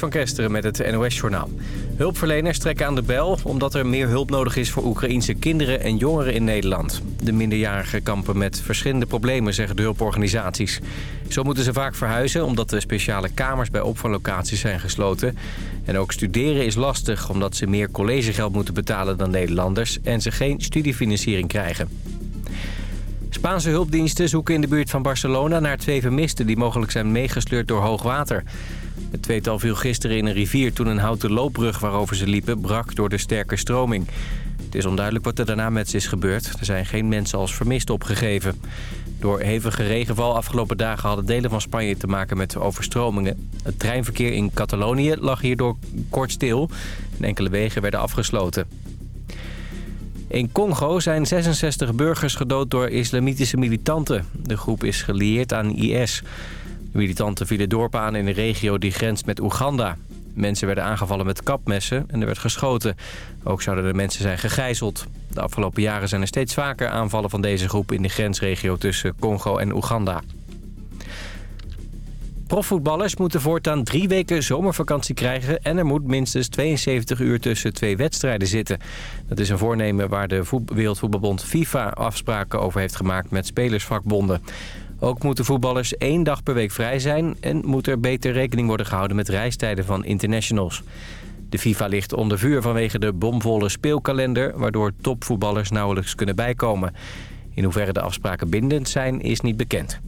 Van Kesteren met het NOS-journaal. Hulpverleners trekken aan de bel omdat er meer hulp nodig is voor Oekraïense kinderen en jongeren in Nederland. De minderjarigen kampen met verschillende problemen, zeggen de hulporganisaties. Zo moeten ze vaak verhuizen omdat de speciale kamers bij opvanglocaties zijn gesloten. En ook studeren is lastig omdat ze meer collegegeld moeten betalen dan Nederlanders en ze geen studiefinanciering krijgen. Spaanse hulpdiensten zoeken in de buurt van Barcelona naar twee vermisten... die mogelijk zijn meegesleurd door hoogwater. Het tweetal viel gisteren in een rivier toen een houten loopbrug waarover ze liepen... brak door de sterke stroming. Het is onduidelijk wat er daarna met ze is gebeurd. Er zijn geen mensen als vermist opgegeven. Door hevige regenval afgelopen dagen hadden delen van Spanje te maken met overstromingen. Het treinverkeer in Catalonië lag hierdoor kort stil en enkele wegen werden afgesloten. In Congo zijn 66 burgers gedood door islamitische militanten. De groep is gelieerd aan IS. Militanten vielen dorpen aan in een regio die grenst met Oeganda. Mensen werden aangevallen met kapmessen en er werd geschoten. Ook zouden er mensen zijn gegijzeld. De afgelopen jaren zijn er steeds vaker aanvallen van deze groep... in de grensregio tussen Congo en Oeganda. Profvoetballers moeten voortaan drie weken zomervakantie krijgen... en er moet minstens 72 uur tussen twee wedstrijden zitten. Dat is een voornemen waar de Wereldvoetbalbond FIFA afspraken over heeft gemaakt met spelersvakbonden. Ook moeten voetballers één dag per week vrij zijn... en moet er beter rekening worden gehouden met reistijden van internationals. De FIFA ligt onder vuur vanwege de bomvolle speelkalender... waardoor topvoetballers nauwelijks kunnen bijkomen. In hoeverre de afspraken bindend zijn, is niet bekend.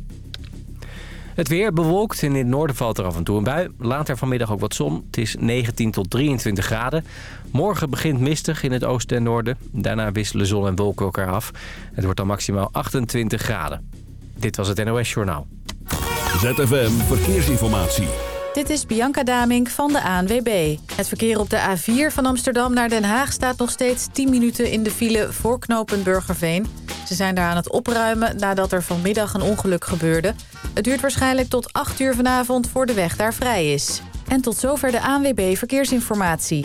Het weer bewolkt en in het noorden valt er af en toe een bui. Later vanmiddag ook wat zon. Het is 19 tot 23 graden. Morgen begint mistig in het oosten en noorden. Daarna wisselen zon en wolken elkaar af. Het wordt dan maximaal 28 graden. Dit was het NOS Journaal. ZFM Verkeersinformatie. Dit is Bianca Damink van de ANWB. Het verkeer op de A4 van Amsterdam naar Den Haag staat nog steeds 10 minuten in de file voor knopen Burgerveen. Ze zijn daar aan het opruimen nadat er vanmiddag een ongeluk gebeurde. Het duurt waarschijnlijk tot 8 uur vanavond voor de weg daar vrij is. En tot zover de ANWB Verkeersinformatie.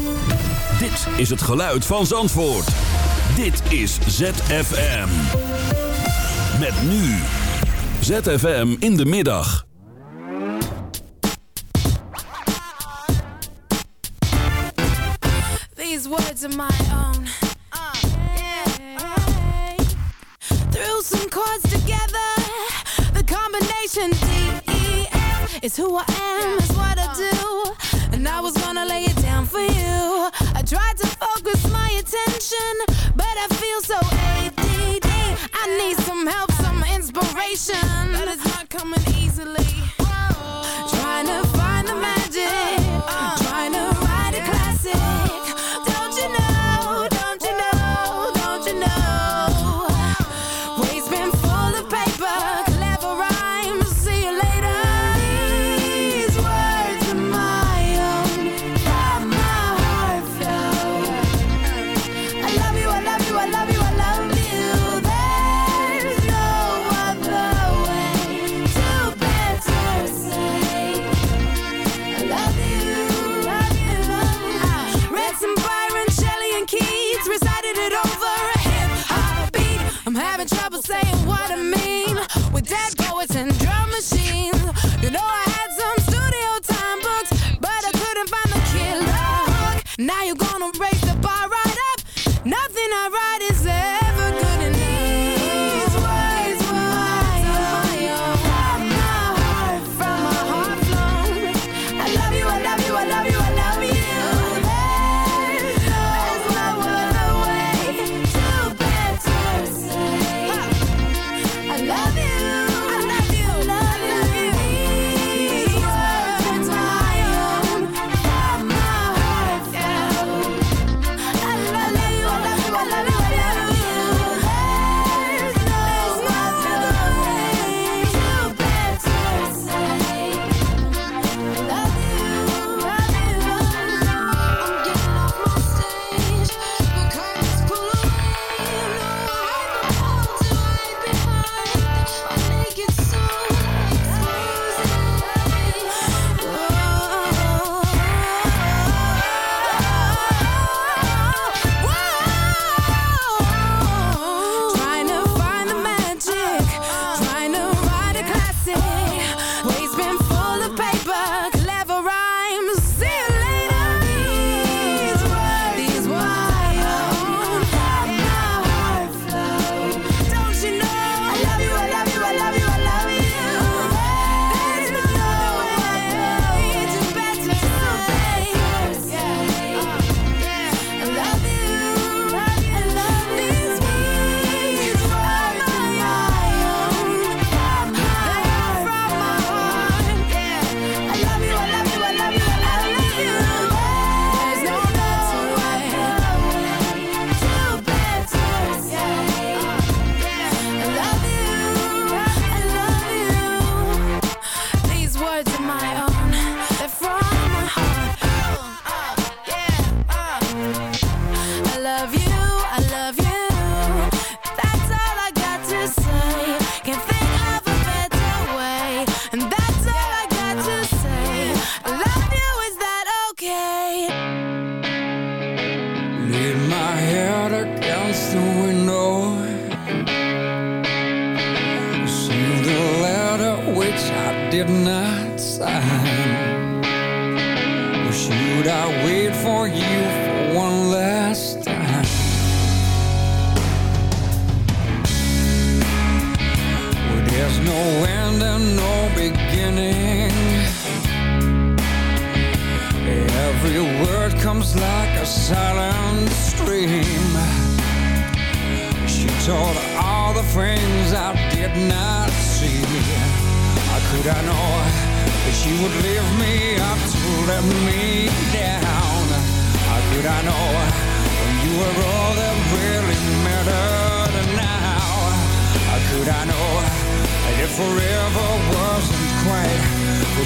Dit is het geluid van Zandvoort. Dit is ZFM. Met nu. ZFM in de middag. These words are my own. Yeah. Threw some chords together. The combination D-E-F is who I am, is what I do. And I was gonna lay it down for you. I tried to focus my attention, but I feel so ADD. I need some help, some inspiration, but it's not coming easily. Trying to find the magic, trying to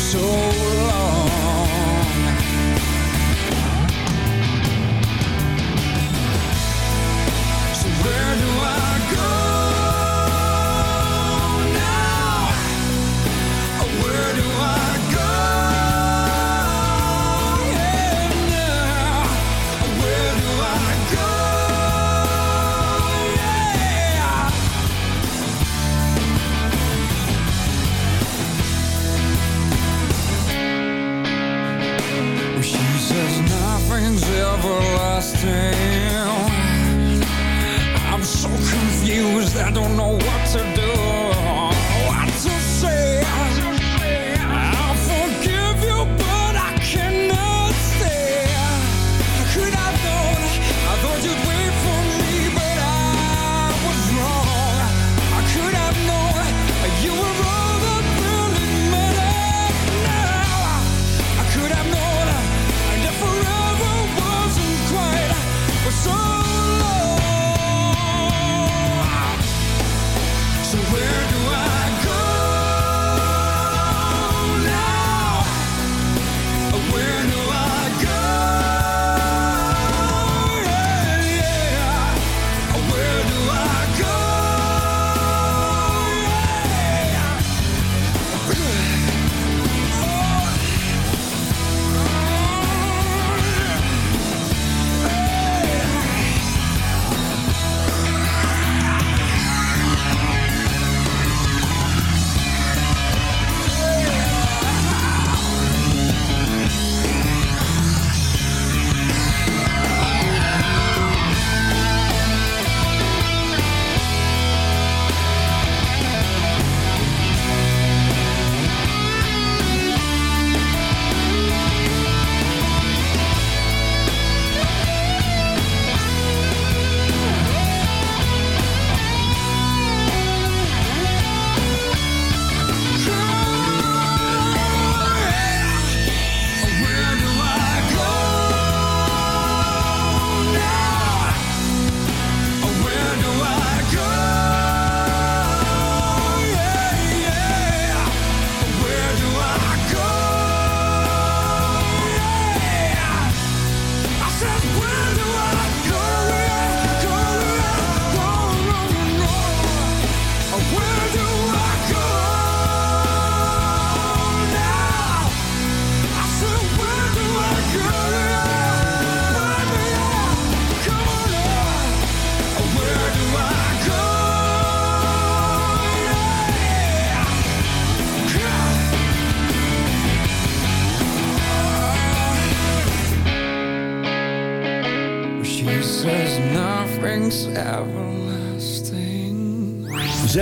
so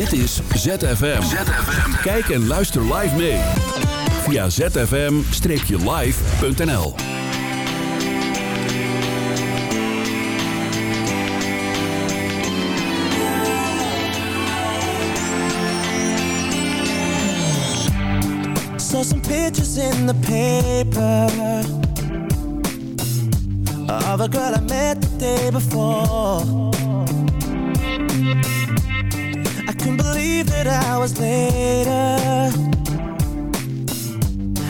Dit is ZFM. ZFM. Kijk en luister live mee. Via zfm-live.nl Saw some pictures in the paper Of a girl I met the day before Couldn't believe that hours later.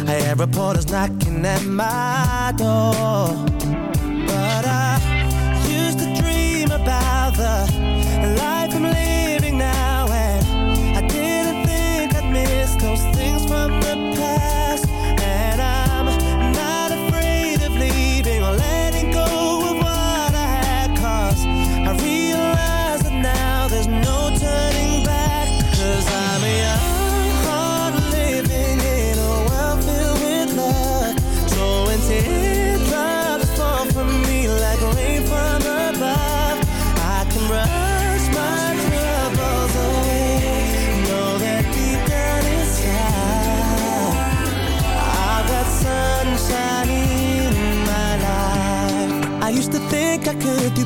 I had reporters knocking at my door.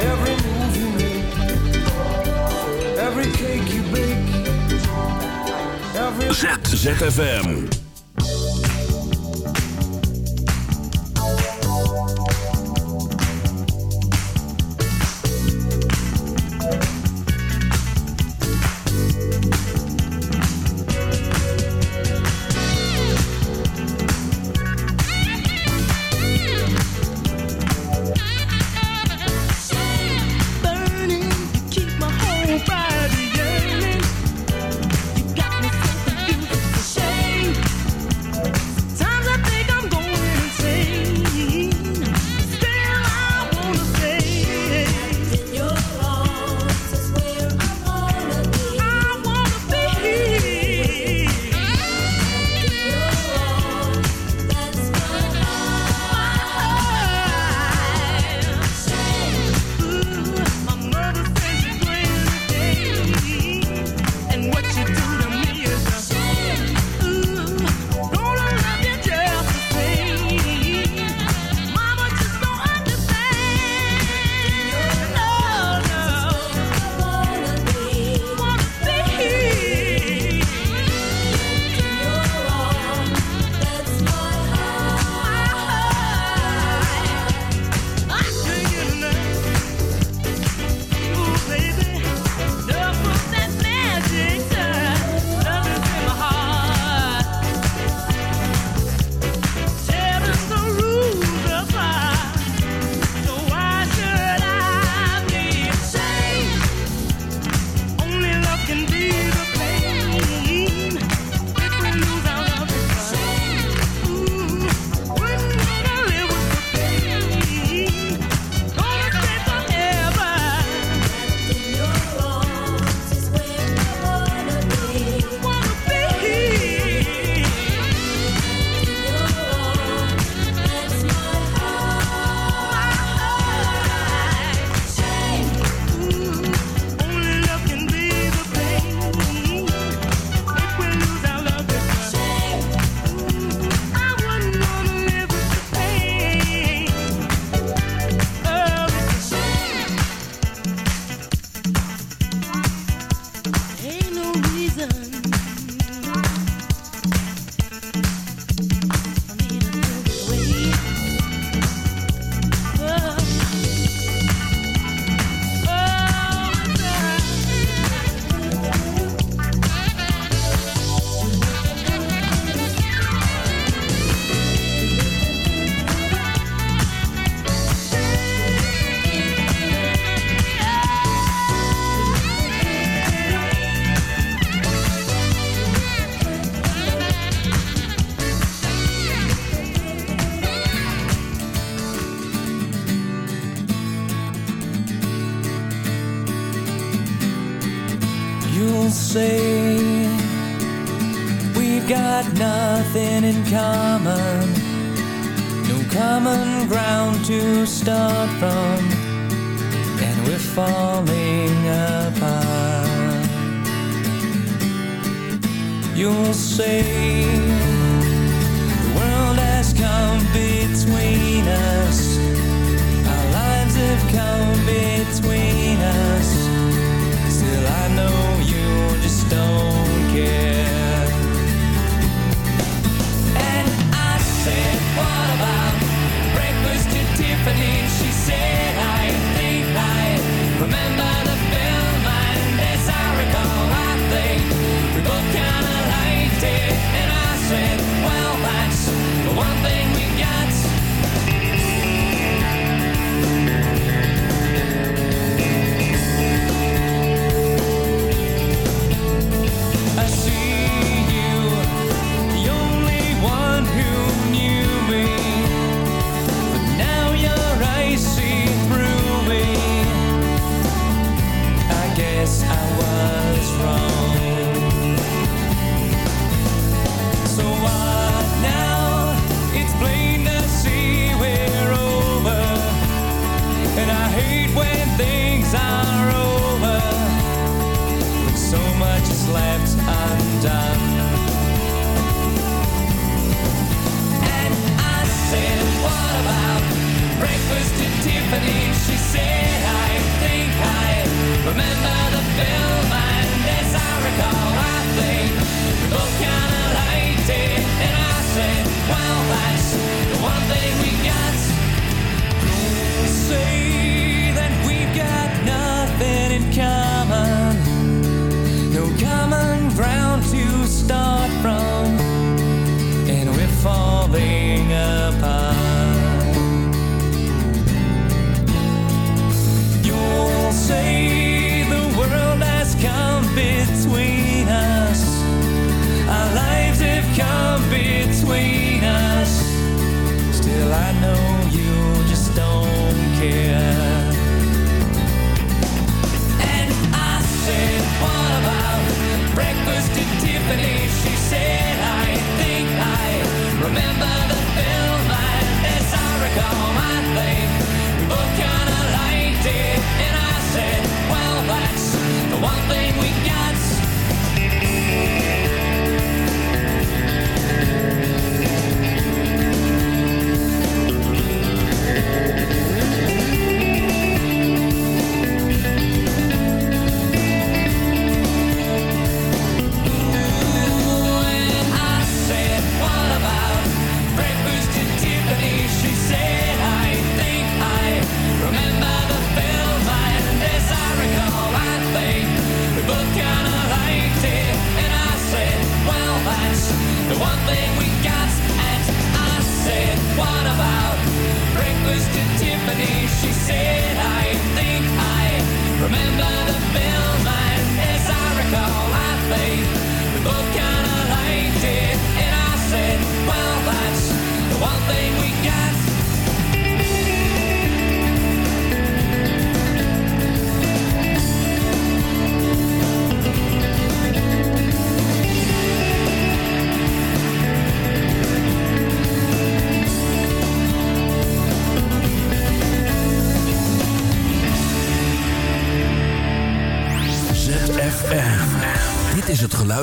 every move you make, every cake you bake, every ZFM.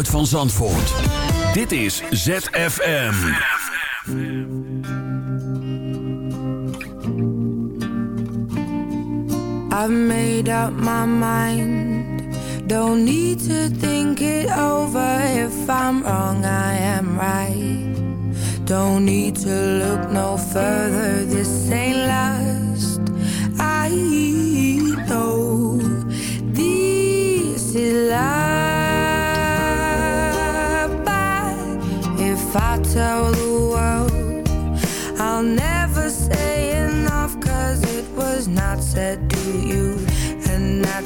geluid van Zandvoort. Dit is ZFM. I've made up my mind. Don't need to think it over. If I'm wrong, I am right. Don't need to look no further. This ain't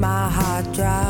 my heart drive.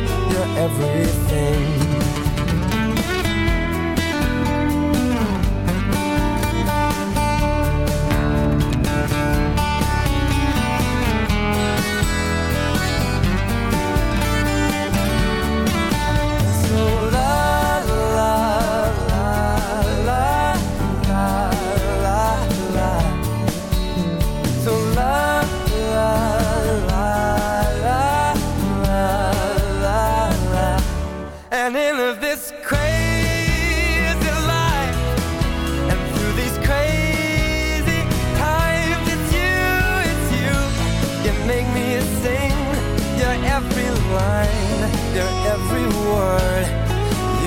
everything.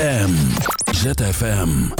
ZFM. ZFM.